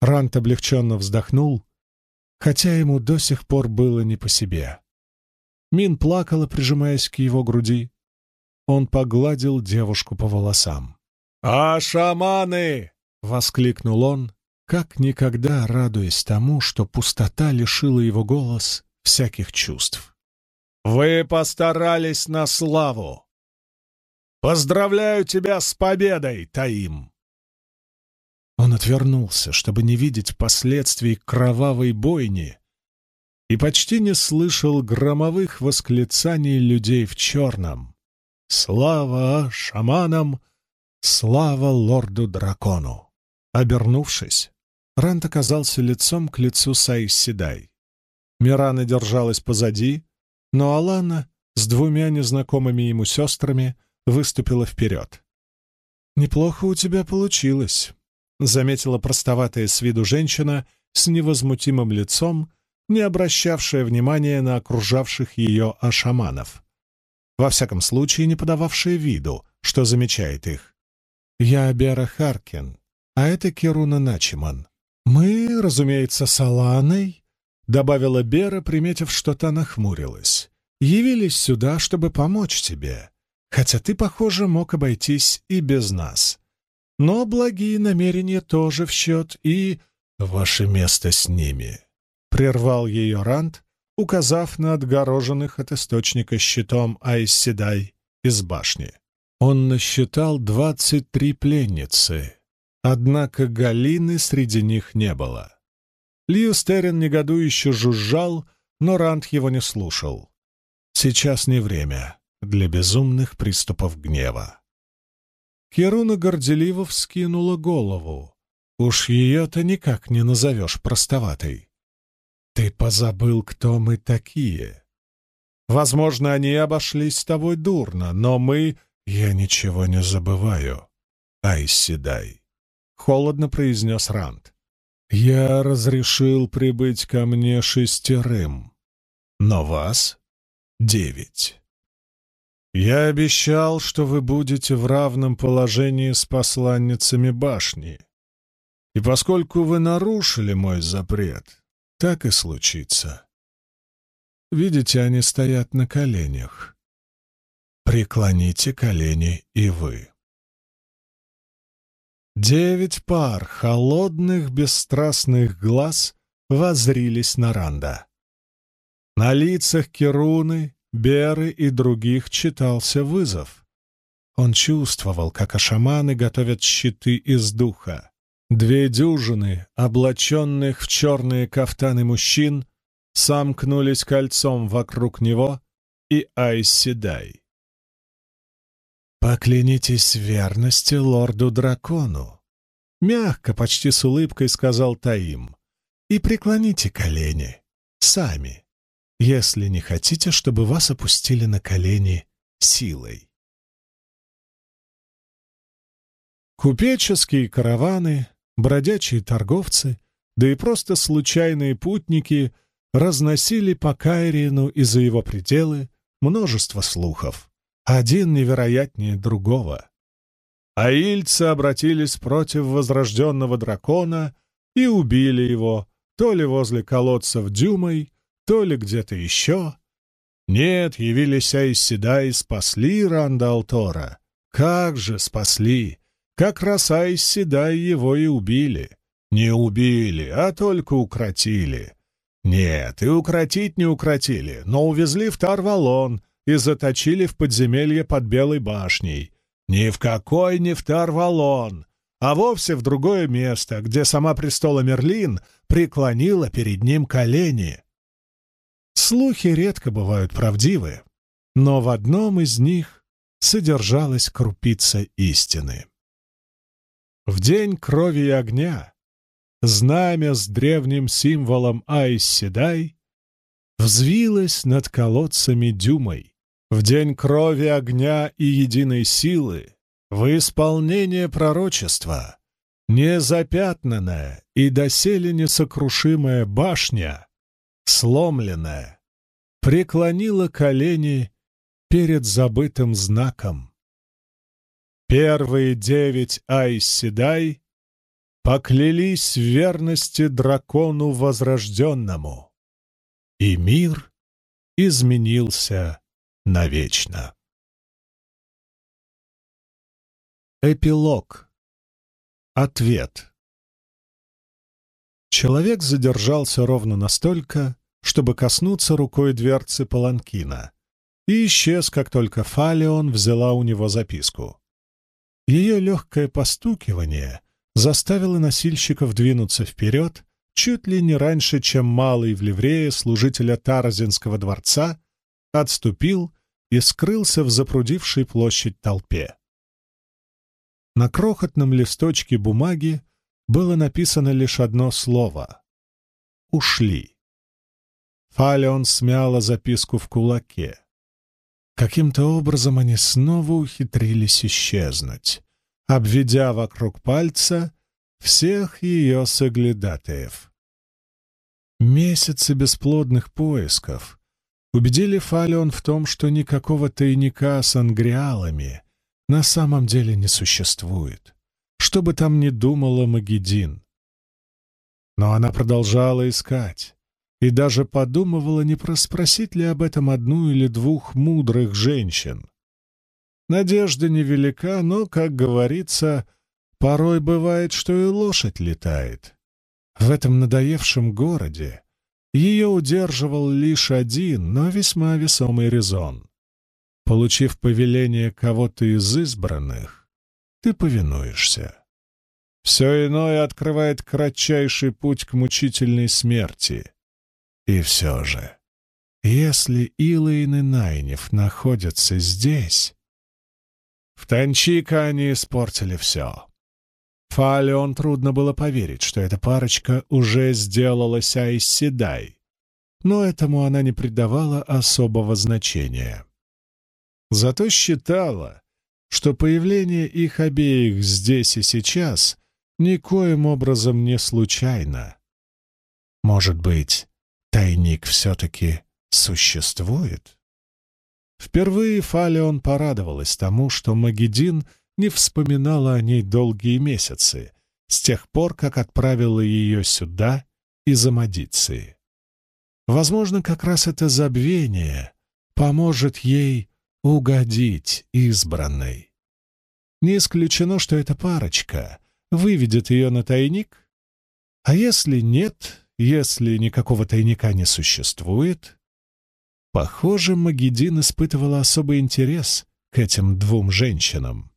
Рант облегченно вздохнул, хотя ему до сих пор было не по себе. Мин плакала, прижимаясь к его груди. Он погладил девушку по волосам. «А шаманы!» — воскликнул он, как никогда радуясь тому, что пустота лишила его голос всяких чувств. «Вы постарались на славу! Поздравляю тебя с победой, Таим!» Он отвернулся, чтобы не видеть последствий кровавой бойни, и почти не слышал громовых восклицаний людей в черном. «Слава шаманам! Слава лорду-дракону!» Обернувшись, Рант оказался лицом к лицу Сайседай. Мирана держалась позади, но Алана с двумя незнакомыми ему сестрами выступила вперед. «Неплохо у тебя получилось», — заметила простоватая с виду женщина с невозмутимым лицом, не обращавшая внимания на окружавших ее ашаманов. Во всяком случае, не подававшая виду, что замечает их. «Я Бера Харкин, а это Керуна Начиман. Мы, разумеется, с Аланой», — добавила Бера, приметив, что та нахмурилась, — «явились сюда, чтобы помочь тебе, хотя ты, похоже, мог обойтись и без нас. Но благие намерения тоже в счет, и ваше место с ними», — прервал ее Рант, указав на отгороженных от источника щитом Айсседай из башни. Он насчитал двадцать три пленницы, Однако Галины среди них не было. Льюстерин негодующе жужжал, но Ранд его не слушал. Сейчас не время для безумных приступов гнева. Керуна горделиво вскинула голову. Уж ее-то никак не назовешь простоватой. Ты позабыл, кто мы такие. Возможно, они обошлись с тобой дурно, но мы... Я ничего не забываю. Айседай. — холодно произнес Ранд. «Я разрешил прибыть ко мне шестерым, но вас — девять. Я обещал, что вы будете в равном положении с посланницами башни, и поскольку вы нарушили мой запрет, так и случится. Видите, они стоят на коленях. Преклоните колени и вы». Девять пар холодных бесстрастных глаз возрились на Ранда. На лицах Керуны, Беры и других читался вызов. Он чувствовал, как ашаманы готовят щиты из духа. Две дюжины, облаченных в черные кафтаны мужчин, сомкнулись кольцом вокруг него и Айседай. «Поклянитесь верности лорду-дракону», — мягко, почти с улыбкой сказал Таим, «и преклоните колени, сами, если не хотите, чтобы вас опустили на колени силой». Купеческие караваны, бродячие торговцы, да и просто случайные путники разносили по Кайрину и за его пределы множество слухов один невероятнее другого. Аильцы обратились против возрожденного дракона и убили его, то ли возле колодцев Дюмой, то ли где-то еще. Нет, явились Айсседа и спасли Ранда Алтора. Как же спасли! Как раз Айсседа его и убили. Не убили, а только укротили. Нет, и укротить не укротили, но увезли в Тарвалон, и заточили в подземелье под Белой башней. Ни в какой не в Тарвалон, а вовсе в другое место, где сама престола Мерлин преклонила перед ним колени. Слухи редко бывают правдивы, но в одном из них содержалась крупица истины. В день крови и огня знамя с древним символом Айс-Седай взвилось над колодцами Дюмой, в день крови, огня и единой силы, в исполнение пророчества, незапятнанная и доселе несокрушимая башня, сломленная, преклонила колени перед забытым знаком. Первые девять Айседай поклялись в верности дракону возрожденному, и мир изменился навечно. Эпилог. Ответ. Человек задержался ровно настолько, чтобы коснуться рукой дверцы паланкина, и исчез, как только Фалион взяла у него записку. Ее легкое постукивание заставило носильщиков двинуться вперед чуть ли не раньше, чем малый в ливрее служителя Таразинского дворца отступил и скрылся в запрудившей площадь толпе. На крохотном листочке бумаги было написано лишь одно слово — «Ушли». Фалеон смяла записку в кулаке. Каким-то образом они снова ухитрились исчезнуть, обведя вокруг пальца всех ее соглядатаев. Месяцы бесплодных поисков убедили Фалеон в том, что никакого тайника с ангриалами на самом деле не существует что бы там ни думала Магедин. Но она продолжала искать и даже подумывала, не проспросить ли об этом одну или двух мудрых женщин. Надежда невелика, но, как говорится, порой бывает, что и лошадь летает. В этом надоевшем городе ее удерживал лишь один, но весьма весомый резон. Получив повеление кого-то из избранных, ты повинуешься. Все иное открывает кратчайший путь к мучительной смерти. И все же, если Илайн и Найнев находятся здесь... В Танчика они испортили все. Фалеон трудно было поверить, что эта парочка уже сделалась Айсседай, но этому она не придавала особого значения. Зато считала, что появление их обеих здесь и сейчас никоим образом не случайно. Может быть, тайник все-таки существует? Впервые Фалеон порадовалась тому, что Магедин не вспоминала о ней долгие месяцы, с тех пор, как отправила ее сюда из Амадиции. Возможно, как раз это забвение поможет ей угодить избранной. Не исключено, что эта парочка выведет ее на тайник, а если нет, если никакого тайника не существует, похоже, Магедин испытывала особый интерес к этим двум женщинам.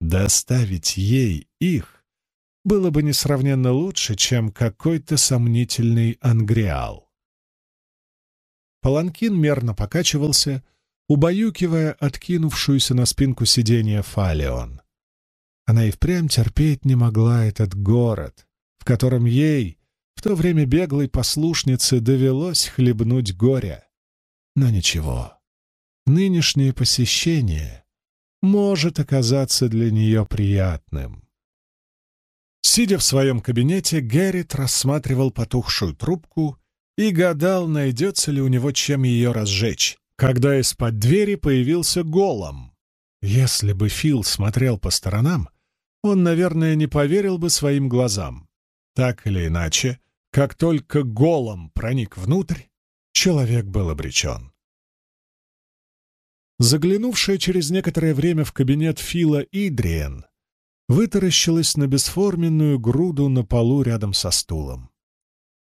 Доставить ей их было бы несравненно лучше, чем какой-то сомнительный ангриал. Паланкин мерно покачивался, убаюкивая откинувшуюся на спинку сиденья Фалеон. Она и впрямь терпеть не могла этот город, в котором ей, в то время беглой послушнице, довелось хлебнуть горя. Но ничего, нынешнее посещение может оказаться для нее приятным. Сидя в своем кабинете, Геррит рассматривал потухшую трубку и гадал, найдется ли у него чем ее разжечь когда из-под двери появился голом. Если бы Фил смотрел по сторонам, он, наверное, не поверил бы своим глазам. Так или иначе, как только голом проник внутрь, человек был обречен. Заглянувшая через некоторое время в кабинет Фила Идриен вытаращилась на бесформенную груду на полу рядом со стулом.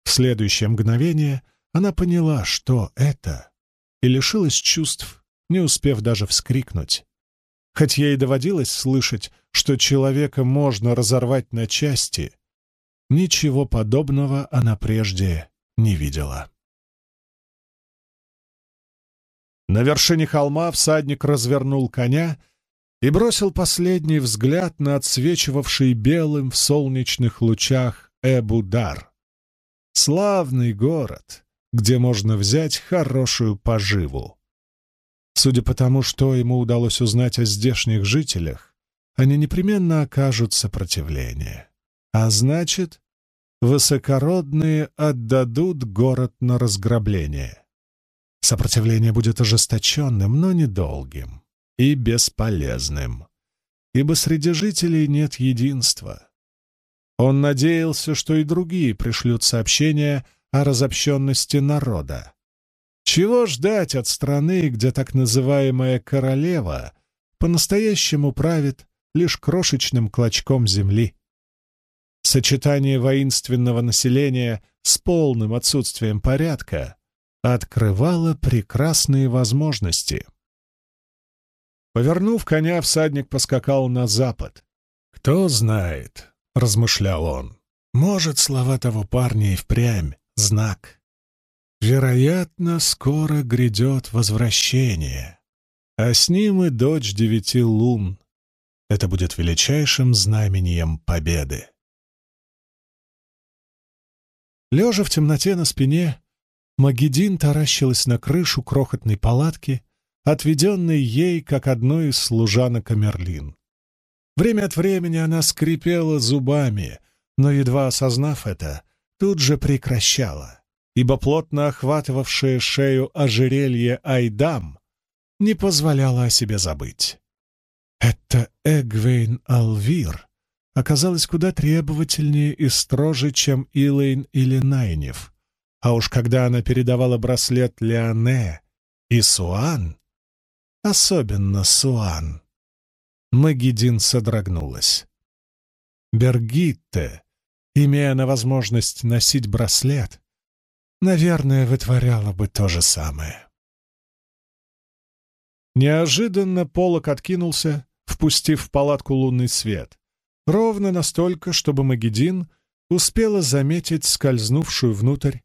В следующее мгновение она поняла, что это и лишилась чувств, не успев даже вскрикнуть. Хоть ей доводилось слышать, что человека можно разорвать на части, ничего подобного она прежде не видела. На вершине холма всадник развернул коня и бросил последний взгляд на отсвечивавший белым в солнечных лучах Эбудар. Славный город, где можно взять хорошую поживу. Судя по тому, что ему удалось узнать о здешних жителях, они непременно окажут сопротивление. А значит, высокородные отдадут город на разграбление. Сопротивление будет ожесточенным, но недолгим и бесполезным, ибо среди жителей нет единства. Он надеялся, что и другие пришлют сообщения о разобщенности народа. Чего ждать от страны, где так называемая королева по-настоящему правит лишь крошечным клочком земли? Сочетание воинственного населения с полным отсутствием порядка открывало прекрасные возможности. Повернув коня, всадник поскакал на запад. «Кто знает», — размышлял он, — «может, слова того парня и впрямь знак. Вероятно, скоро грядет возвращение, а с ним и дочь девяти лун. Это будет величайшим знамением победы». Лежа в темноте на спине, Магедин таращилась на крышу крохотной палатки, отведенной ей как одной из служанок Амерлин. Время от времени она скрипела зубами, но, едва осознав это, тут же прекращала, ибо плотно охватывавшее шею ожерелье Айдам не позволяло о себе забыть. Это Эгвейн Алвир оказалась куда требовательнее и строже, чем Илэйн или Найнев. А уж когда она передавала браслет Леоне и Суан, особенно Суан, Магидин содрогнулась. Бергитте, имея на возможность носить браслет, наверное, вытворяла бы то же самое. Неожиданно полок откинулся, впустив в палатку лунный свет. Ровно настолько, чтобы Магедин успела заметить скользнувшую внутрь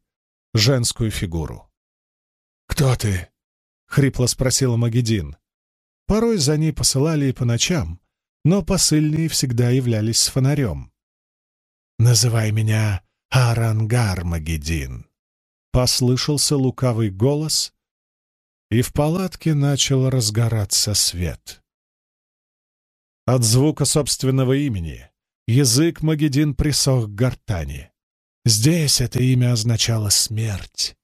женскую фигуру. «Кто ты?» — хрипло спросила Магедин. Порой за ней посылали и по ночам, но посыльные всегда являлись с фонарем. «Называй меня Арангар Магедин», — послышался лукавый голос, и в палатке начал разгораться свет. От звука собственного имени язык Магедин присох к гортани. Здесь это имя означало смерть.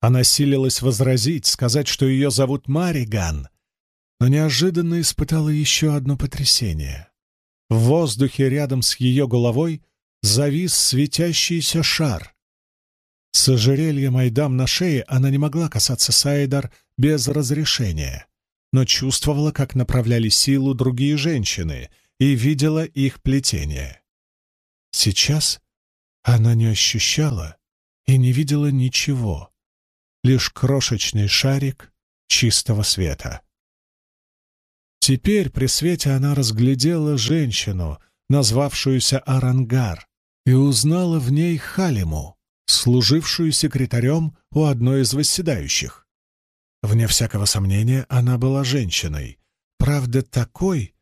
Она силилась возразить, сказать, что ее зовут Мариган, но неожиданно испытала еще одно потрясение. В воздухе рядом с ее головой завис светящийся шар. С ожерельем Айдам на шее она не могла касаться Сайдар без разрешения но чувствовала, как направляли силу другие женщины, и видела их плетение. Сейчас она не ощущала и не видела ничего, лишь крошечный шарик чистого света. Теперь при свете она разглядела женщину, назвавшуюся Арангар, и узнала в ней Халиму, служившую секретарем у одной из восседающих. Вне всякого сомнения, она была женщиной. Правда, такой,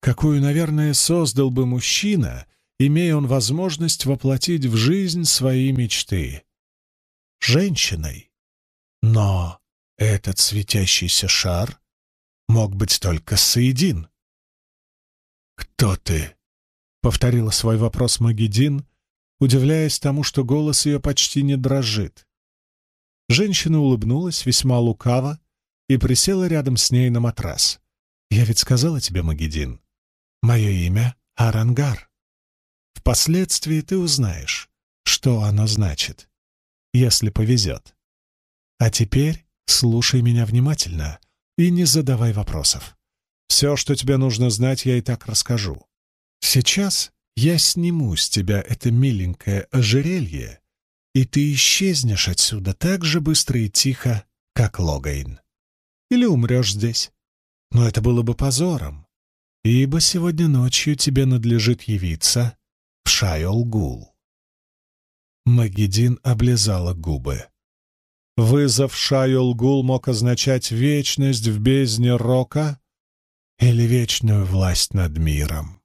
какую, наверное, создал бы мужчина, имея он возможность воплотить в жизнь свои мечты. Женщиной. Но этот светящийся шар мог быть только Саидин. «Кто ты?» — повторила свой вопрос Магедин, удивляясь тому, что голос ее почти не дрожит. Женщина улыбнулась весьма лукаво и присела рядом с ней на матрас. «Я ведь сказала тебе, Магедин, мое имя — Арангар. Впоследствии ты узнаешь, что оно значит, если повезет. А теперь слушай меня внимательно и не задавай вопросов. Все, что тебе нужно знать, я и так расскажу. Сейчас я сниму с тебя это миленькое ожерелье и ты исчезнешь отсюда так же быстро и тихо, как Логайн. Или умрешь здесь. Но это было бы позором, ибо сегодня ночью тебе надлежит явиться в Шайол-Гул. Могидин облизала губы. Вызов Шайол-Гул мог означать вечность в бездне Рока или вечную власть над миром,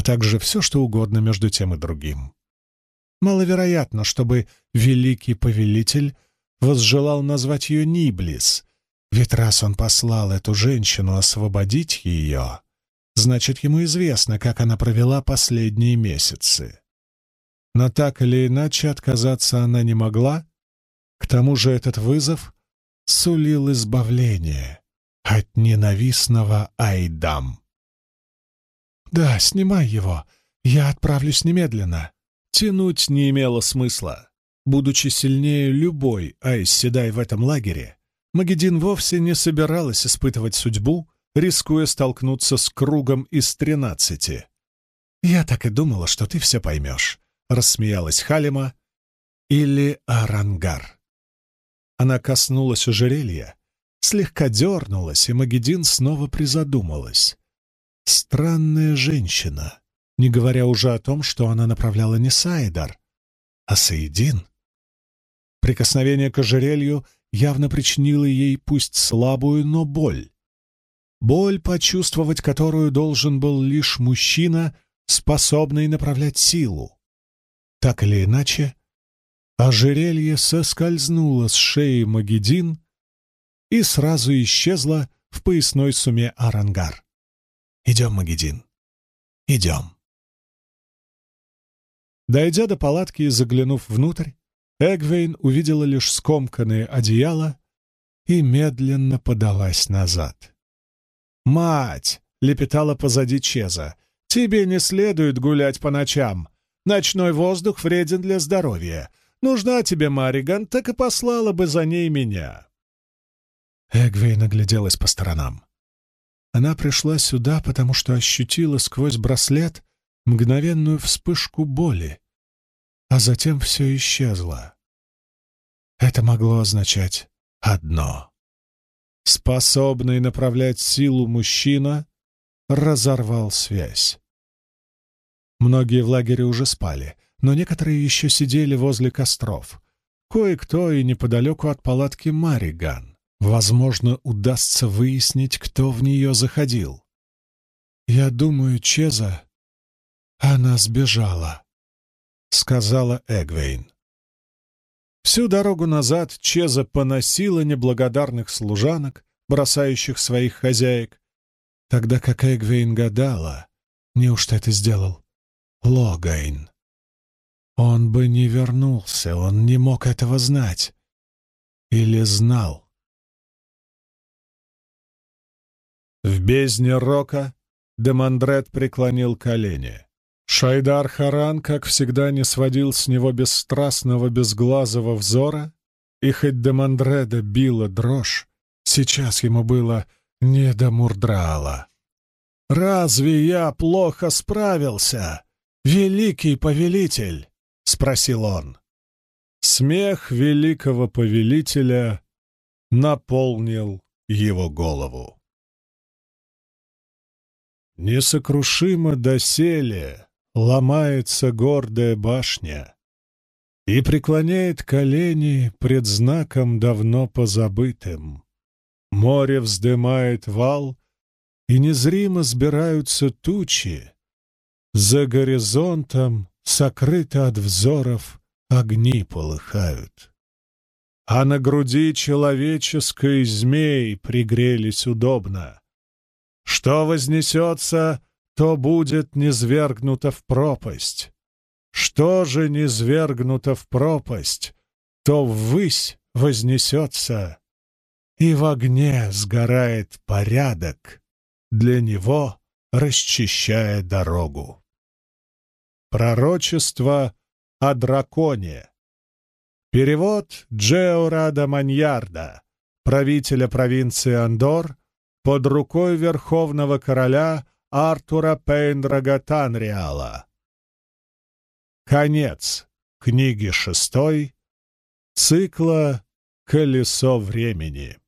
а также все, что угодно между тем и другим. Маловероятно, чтобы великий повелитель возжелал назвать ее Ниблис, ведь раз он послал эту женщину освободить ее, значит, ему известно, как она провела последние месяцы. Но так или иначе отказаться она не могла, к тому же этот вызов сулил избавление от ненавистного Айдам. «Да, снимай его, Я отправлюсь немедленно. Тянуть не имело смысла. Будучи сильнее любой Айс Седай в этом лагере, Магедин вовсе не собиралась испытывать судьбу, рискуя столкнуться с кругом из тринадцати. «Я так и думала, что ты все поймешь», — рассмеялась Халима. «Или Арангар». Она коснулась ожерелья, слегка дернулась, и Магедин снова призадумалась. Странная женщина, не говоря уже о том, что она направляла не Сайдар, а Саидин. Прикосновение к ожерелью явно причинило ей пусть слабую, но боль. Боль, почувствовать которую должен был лишь мужчина, способный направлять силу. Так или иначе, ожерелье соскользнуло с шеи Магедин и сразу исчезло в поясной суме Арангар. «Идем, Магедин, идем». Дойдя до палатки и заглянув внутрь, Эгвейн увидела лишь скомканное одеяло и медленно подалась назад. «Мать!» — лепетала позади Чеза. «Тебе не следует гулять по ночам. Ночной воздух вреден для здоровья. Нужна тебе Мариган, так и послала бы за ней меня». Эгвейн огляделась по сторонам. Она пришла сюда, потому что ощутила сквозь браслет мгновенную вспышку боли, а затем все исчезло. Это могло означать одно. Способный направлять силу мужчина разорвал связь. Многие в лагере уже спали, но некоторые еще сидели возле костров. Кое-кто и неподалеку от палатки Мариган. Возможно, удастся выяснить, кто в нее заходил. Я думаю, Чеза «Она сбежала», — сказала Эгвейн. Всю дорогу назад Чеза поносила неблагодарных служанок, бросающих своих хозяек, тогда как Эгвейн гадала, неужто это сделал Логайн. Он бы не вернулся, он не мог этого знать. Или знал. В бездне рока Демандрет преклонил колени. Шайдар Харан, как всегда, не сводил с него бесстрастного, безглазого взора, и хоть Демандреда била дрожь, сейчас ему было не до Мурдраала. «Разве я плохо справился, великий повелитель?» — спросил он. Смех великого повелителя наполнил его голову. Несокрушимо доселе ломается гордая башня и преклоняет колени пред знаком давно позабытым. Море вздымает вал, и незримо сбираются тучи. За горизонтом, сокрыто от взоров, огни полыхают. А на груди человеческой змей пригрелись удобно. Что вознесется, то будет низвергнуто в пропасть. Что же низвергнуто в пропасть, то ввысь вознесется, и в огне сгорает порядок, для него расчищая дорогу. Пророчество о драконе. Перевод Джеорада Маньярда, правителя провинции Андор, под рукой верховного короля Артура Пейндрага Танриала. Конец книги шестой цикла «Колесо времени».